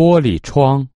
玻璃窗